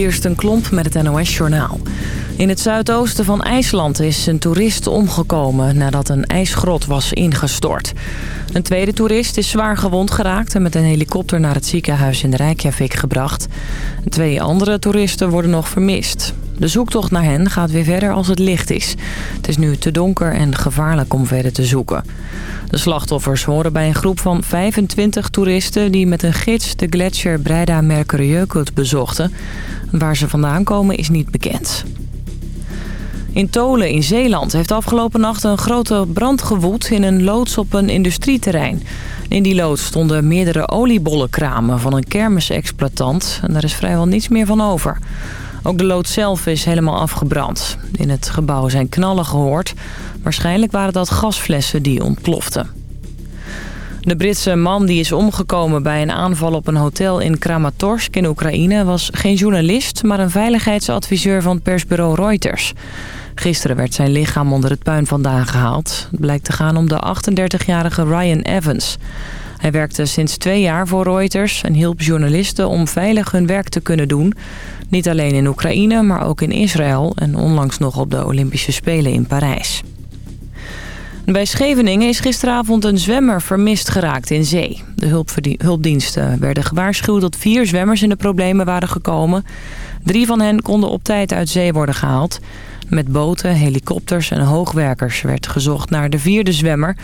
Kirsten Klomp met het NOS-journaal. In het zuidoosten van IJsland is een toerist omgekomen nadat een ijsgrot was ingestort. Een tweede toerist is zwaar gewond geraakt en met een helikopter naar het ziekenhuis in Reykjavik gebracht. Twee andere toeristen worden nog vermist. De zoektocht naar hen gaat weer verder als het licht is. Het is nu te donker en gevaarlijk om verder te zoeken. De slachtoffers horen bij een groep van 25 toeristen... die met een gids de gletsjer Breida Mercuriukut bezochten. Waar ze vandaan komen is niet bekend. In Tolen in Zeeland heeft afgelopen nacht een grote brand gewoed... in een loods op een industrieterrein. In die loods stonden meerdere oliebollenkramen van een kermisexploitant... en daar is vrijwel niets meer van over... Ook de loods zelf is helemaal afgebrand. In het gebouw zijn knallen gehoord. Waarschijnlijk waren dat gasflessen die ontploften. De Britse man die is omgekomen bij een aanval op een hotel in Kramatorsk in Oekraïne... was geen journalist, maar een veiligheidsadviseur van persbureau Reuters. Gisteren werd zijn lichaam onder het puin vandaan gehaald. Het blijkt te gaan om de 38-jarige Ryan Evans. Hij werkte sinds twee jaar voor Reuters en hielp journalisten om veilig hun werk te kunnen doen. Niet alleen in Oekraïne, maar ook in Israël en onlangs nog op de Olympische Spelen in Parijs. Bij Scheveningen is gisteravond een zwemmer vermist geraakt in zee. De hulpdiensten werden gewaarschuwd dat vier zwemmers in de problemen waren gekomen. Drie van hen konden op tijd uit zee worden gehaald. Met boten, helikopters en hoogwerkers werd gezocht naar de vierde zwemmer.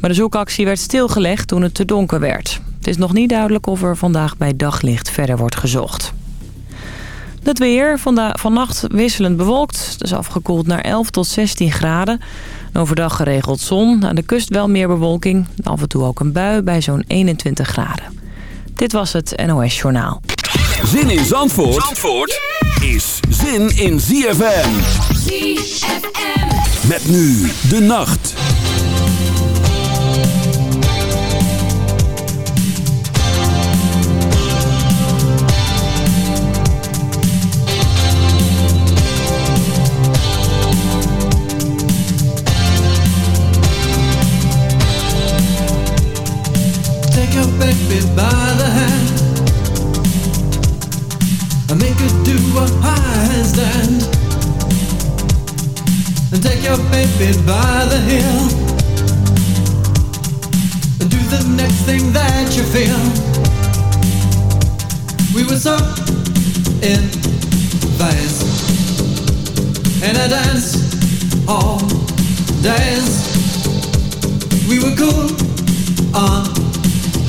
Maar de zoekactie werd stilgelegd toen het te donker werd. Het is nog niet duidelijk of er vandaag bij daglicht verder wordt gezocht. Het weer, vannacht wisselend bewolkt. Het is afgekoeld naar 11 tot 16 graden. Overdag geregeld zon. Aan de kust wel meer bewolking. Af en toe ook een bui bij zo'n 21 graden. Dit was het NOS Journaal. Zin in Zandvoort, Zandvoort is zin in ZFM. ZFM. Met nu de nacht. Baby by the hand and make her do and take your baby by the and do the next thing that you feel. We were so in phase dance all. We were cool on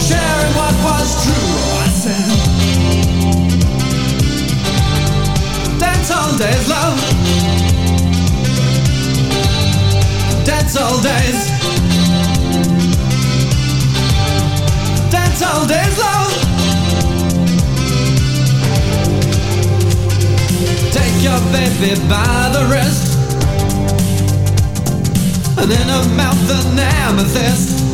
sharing what was true. I said, all days, love. All days. All days, love. Take your baby by the wrist. And in her mouth an amethyst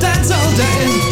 Dance all day.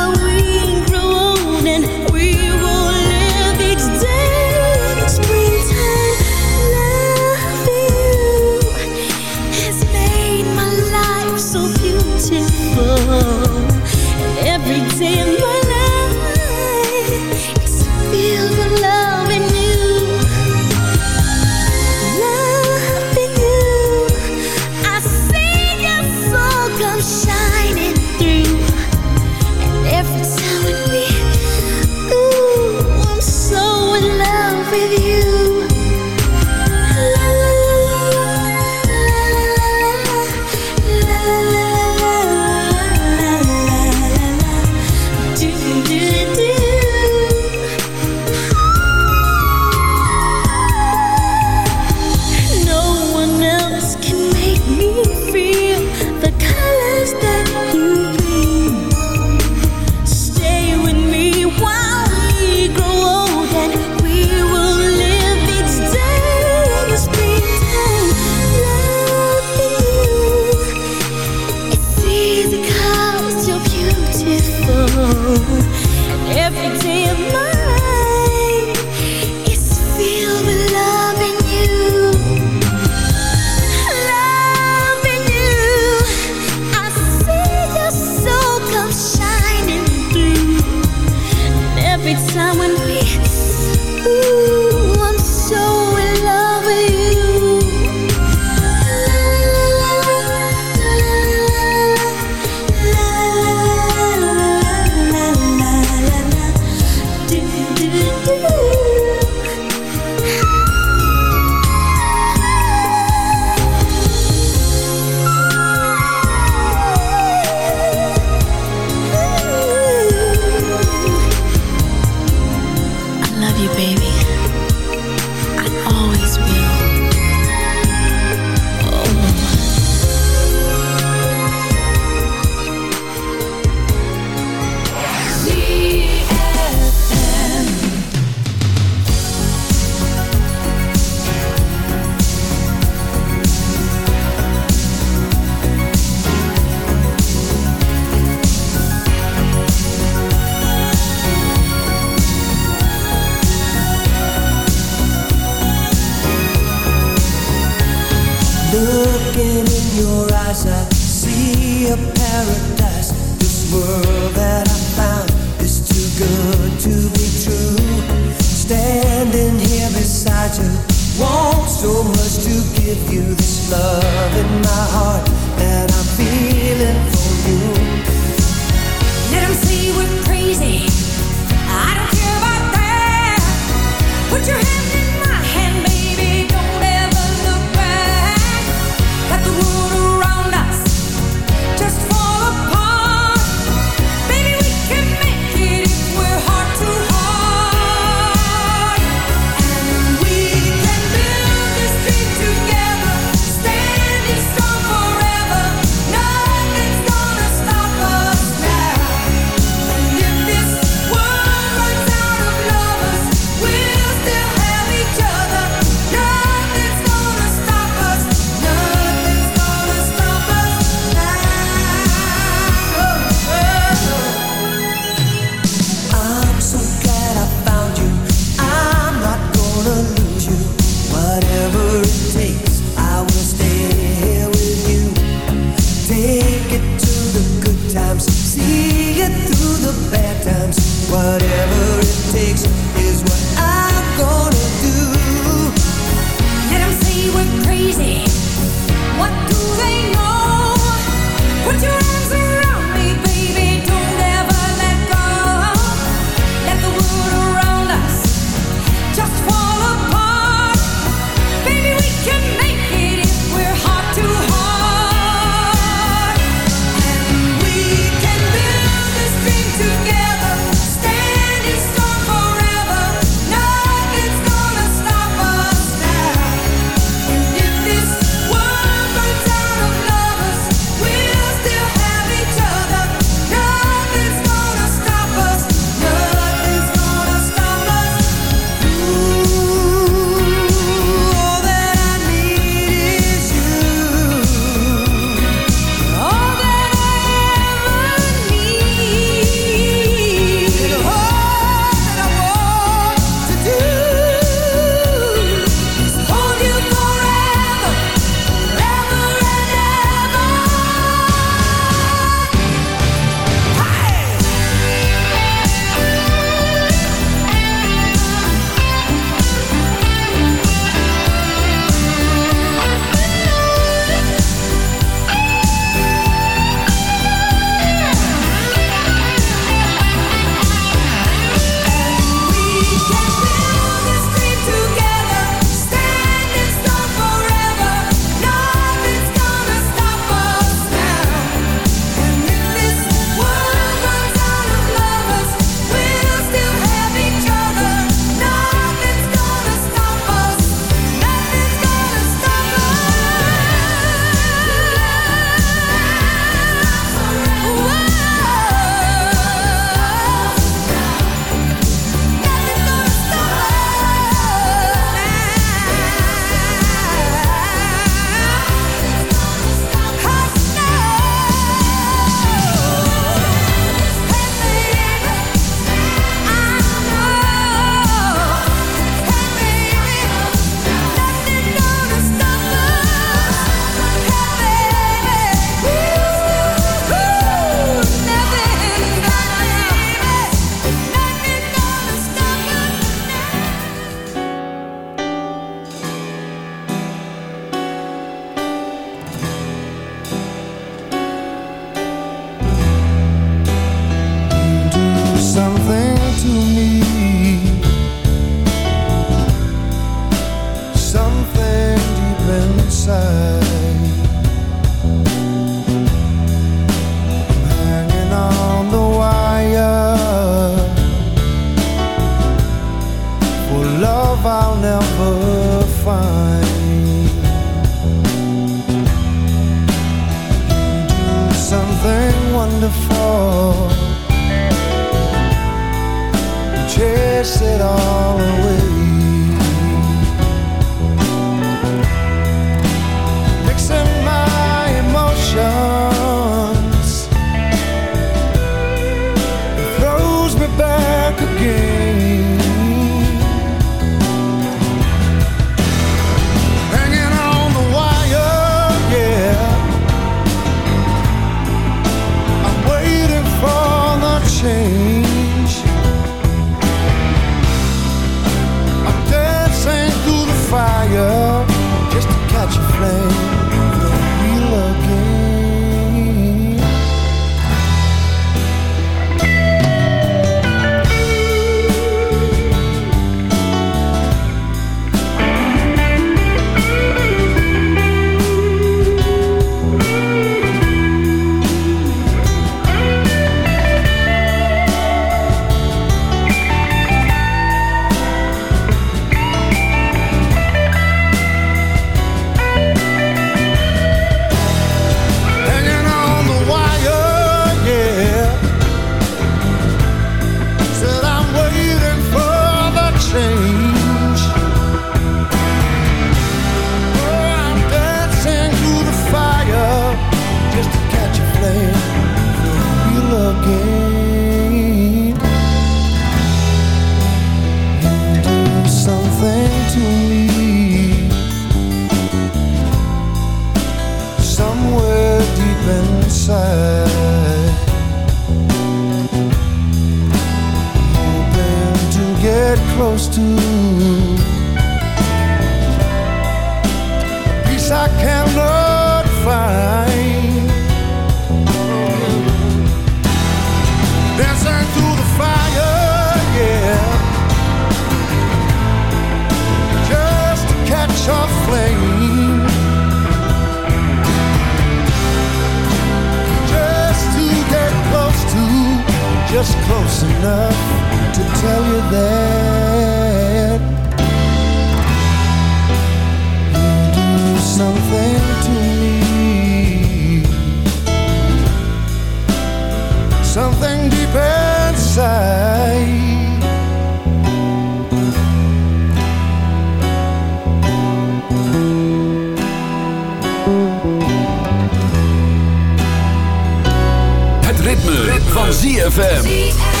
Van ZFM.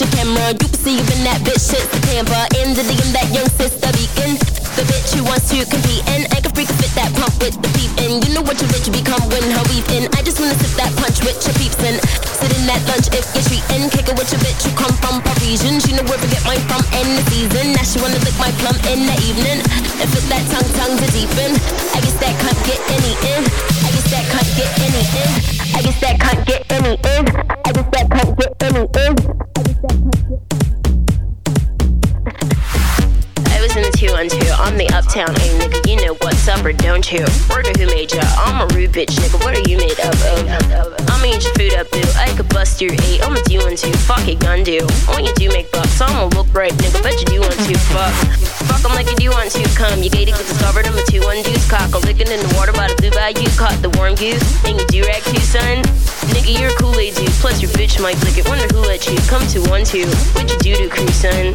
Your camera. You can see you in that bitch shit the Tampa. In the DM, that young sister beacon. The bitch who wants to compete and I can freak fit that pump with the peep in. You know what your bitch become when her in. I just wanna sip that punch with your peeps in. Sit in that lunch if you're treating. Kick it with your bitch who come from Parisian. She know where to get mine from in the season. Now she wanna lick my plum in the evening. And fit that tongue tongue to deepen. I guess that can't get any in. I guess that can't get any in. I guess that can't get any in. I guess that can't get any in. The 212, I'm the uptown aim, nigga. You know what's up or don't you? Word who made ya? I'm a rude bitch, nigga. What are you made of? I'ma eat your food up, boo. I could bust your eight. I'ma do one two. Fuck it, gun do. When you do make bucks, I'ma look right, nigga. Bet you do want to. Fuck. Fuck 'em like you do want to. Come, you gated, get discovered. I'm a two one deuce cock. A licking in the water by the blue bayou. Caught the warm goose. And you do rag too, son. Nigga, you're a Kool-Aid dude. Plus your bitch might lick it. Wonder who let you come to one two. What you do to crew, son?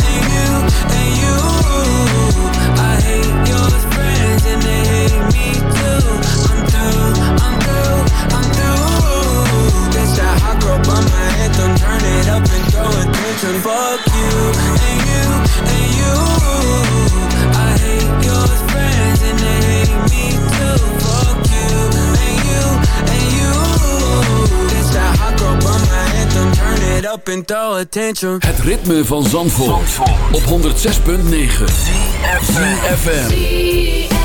it up and throw attention. Fuck you and you and you. I hate your friends and they hate me too. Fuck you and you and you. This that hot girl bummer anthem. Turn it up and throw attention. Het ritme van Zandvoort, op 106.9 FM.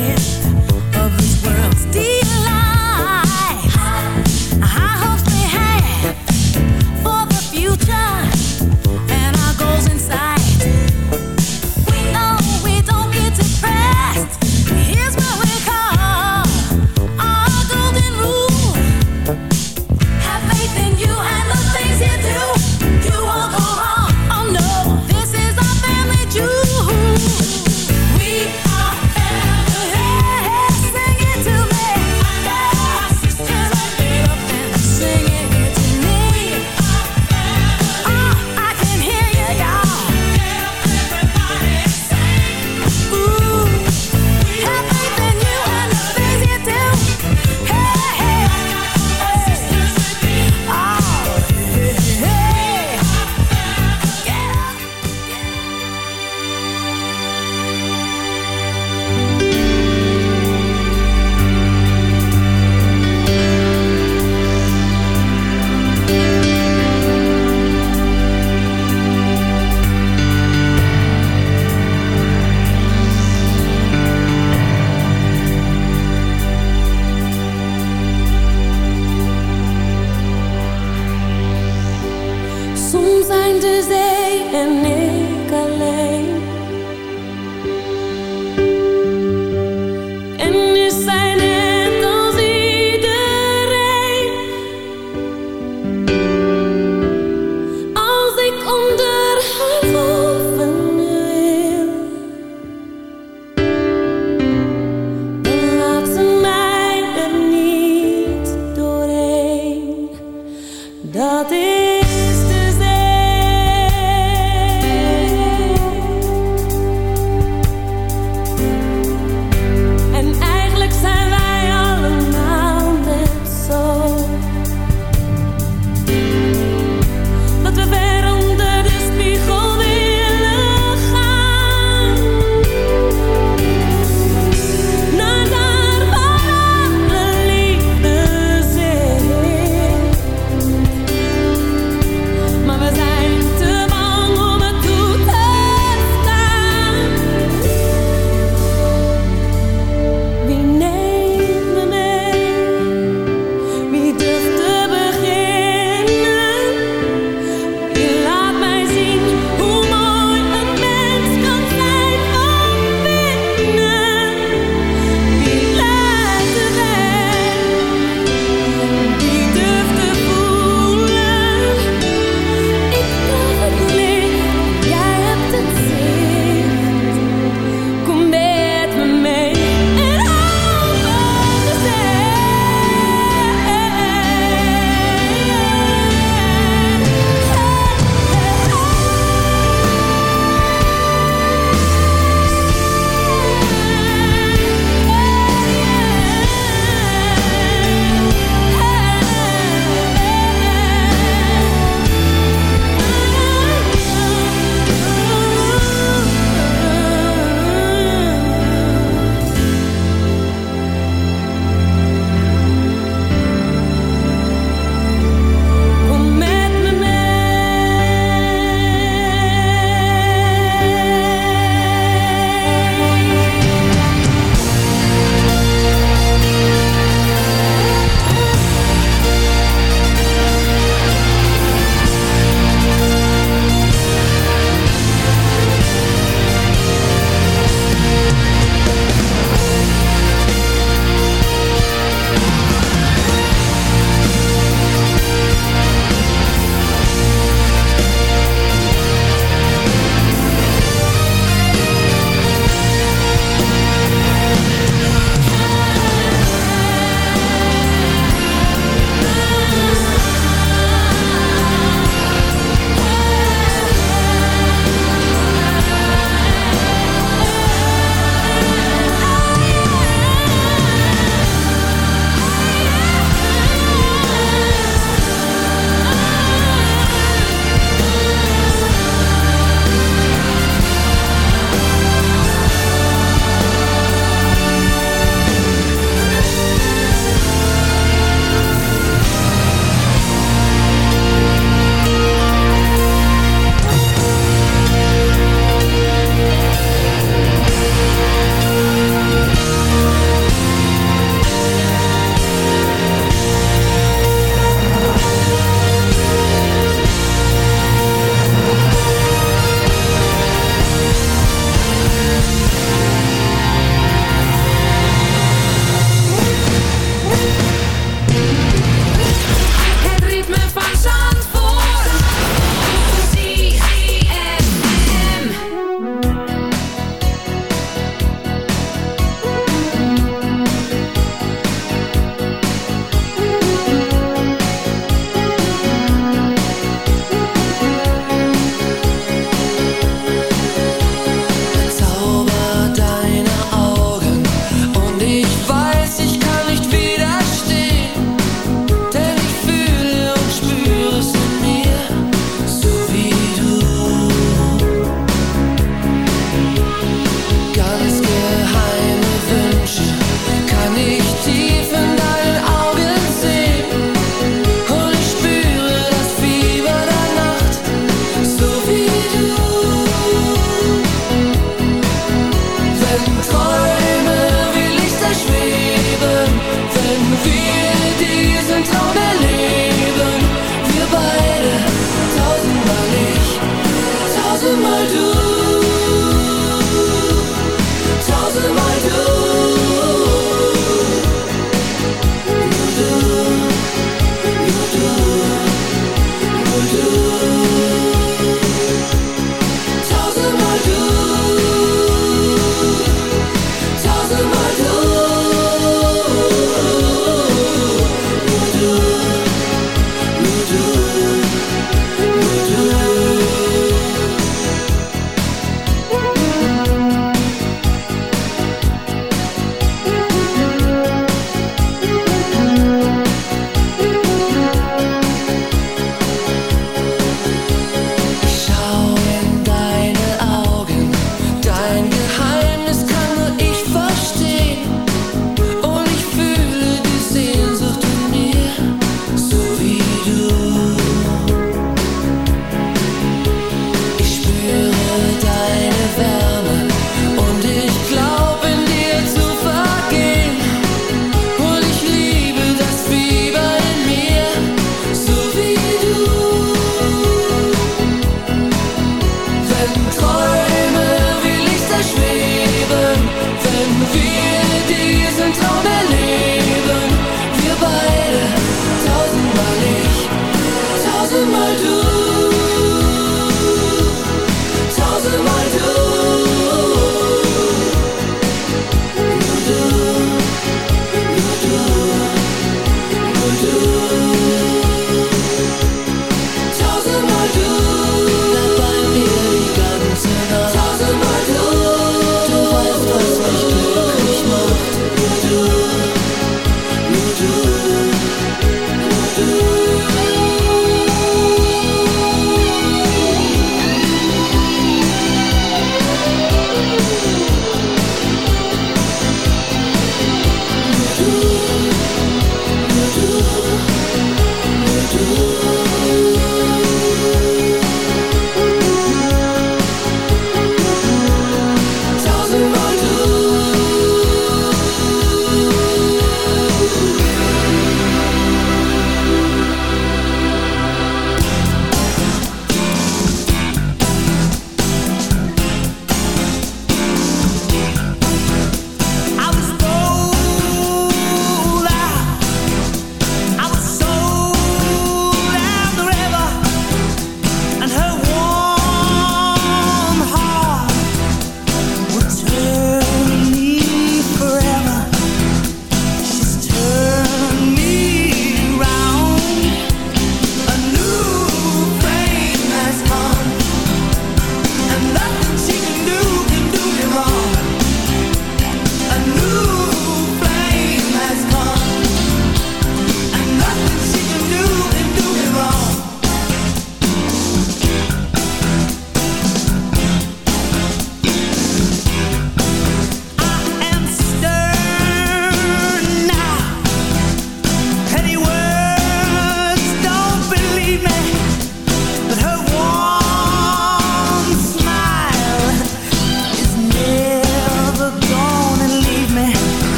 hand.